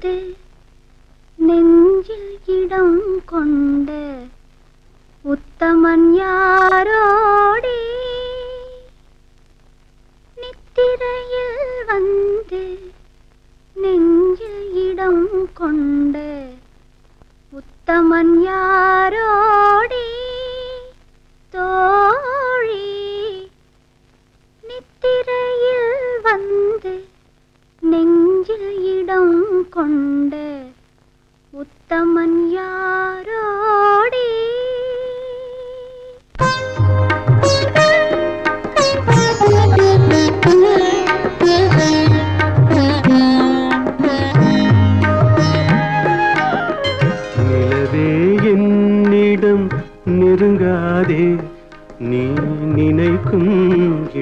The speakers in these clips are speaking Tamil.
வந்து நெஞ்சில் இடம் கொண்ட உத்தமன் யாரோடி? நித்திரையில் வந்து நெஞ்சில் இடம் கொண்ட உத்தமன் யாரோடி? தோழி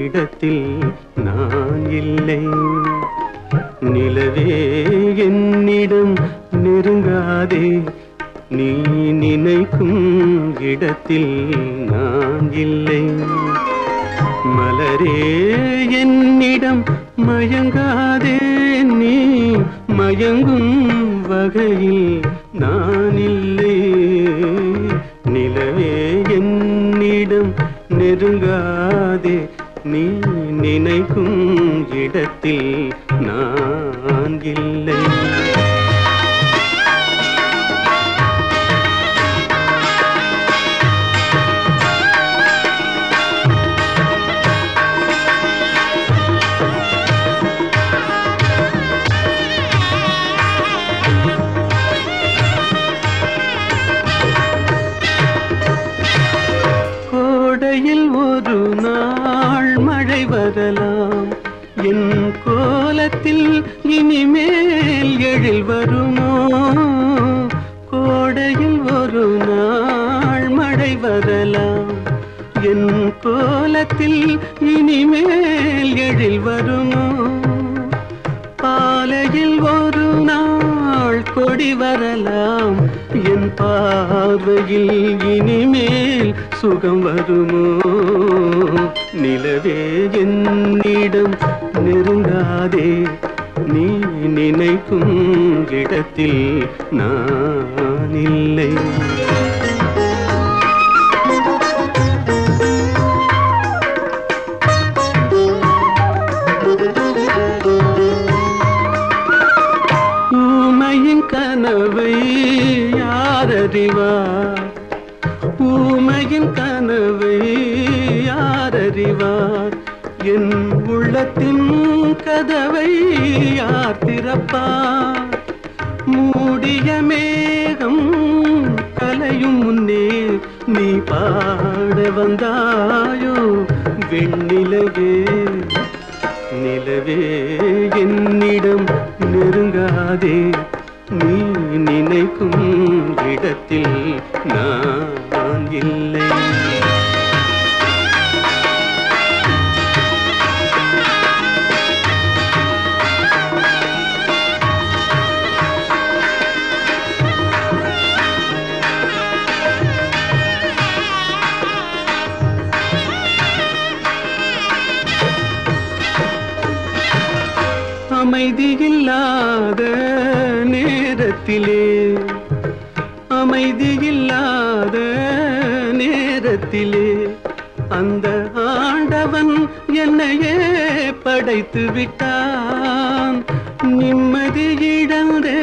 இடத்தில் நான் இல்லை. நிலவே என்னிடம் நெருங்காதே. நீ நினைக்கும் இடத்தில் நான் இல்லை. மலரே என்னிடம் மயங்காதே. நீ மயங்கும் வகையில் நான் இல்லை. நிலவே என்னிடம் நெருங்காதே. நீ நினைக்கும் இடத்தில் நான் இல்லை. என் கோலத்தில் இனிமேல் எழில் வருமோ? கோடையில் ஒரு நாள் மழை வரலாம். என் கோலத்தில் இனிமேல் எழில் வருமோ? பாலையில் ஒரு நாள் கொடி வரலாம். என் பார்வையில் இனிமேல் சுகம் வருமோ? நிலவே என்னிடம் நெருங்காதே நீ நினைக்கும் இடத்தில் நான் இல்லை ஊமையின் கனவை யாரறிவார்? ஊமையின் கனவை யாரறிவார்? என் உள்ளத்தின் கதவை யார் திறப்பார் மூடிய மேகம் கலையும் முன்னே நீ பாட வந்தாயோ? வெண்ணிலவே நிலவே என்னிடம் நெருங்காதே. நீ நினைக்கும் இடத்தில் நான் இல்லை. அமைதியில்லாத நேரத்திலே. அமைதியில்லாத நேரத்திலே. அந்த ஆண்டவன் என்னையே படைத்து விட்டான். நிம்மதி இழந்தே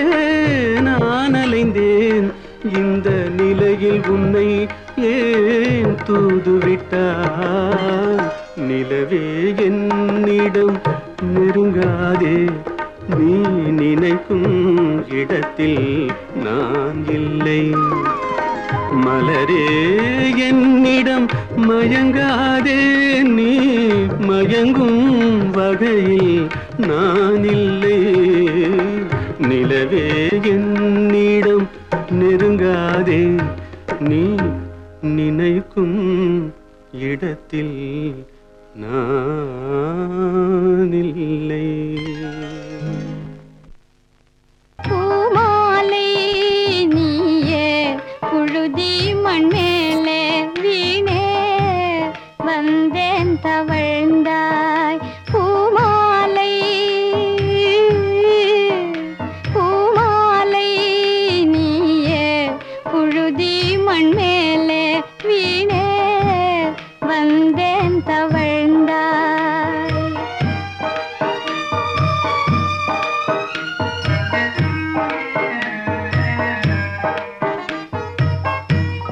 நான் அலைந்தேன். இந்த நிலையில் உன்னை ஏன் தூதுவிட்டான் நிலவே என்னிடம் நெருங்காதே நீ நினைக்கும் இடத்தில் நான் இல்லை. மலரே என்னிடம் மயங்காதே நீ மயங்கும் வகையில் நான் இல்லை. நானில்லை பூமாலை நீயே புழுதி மண்ணே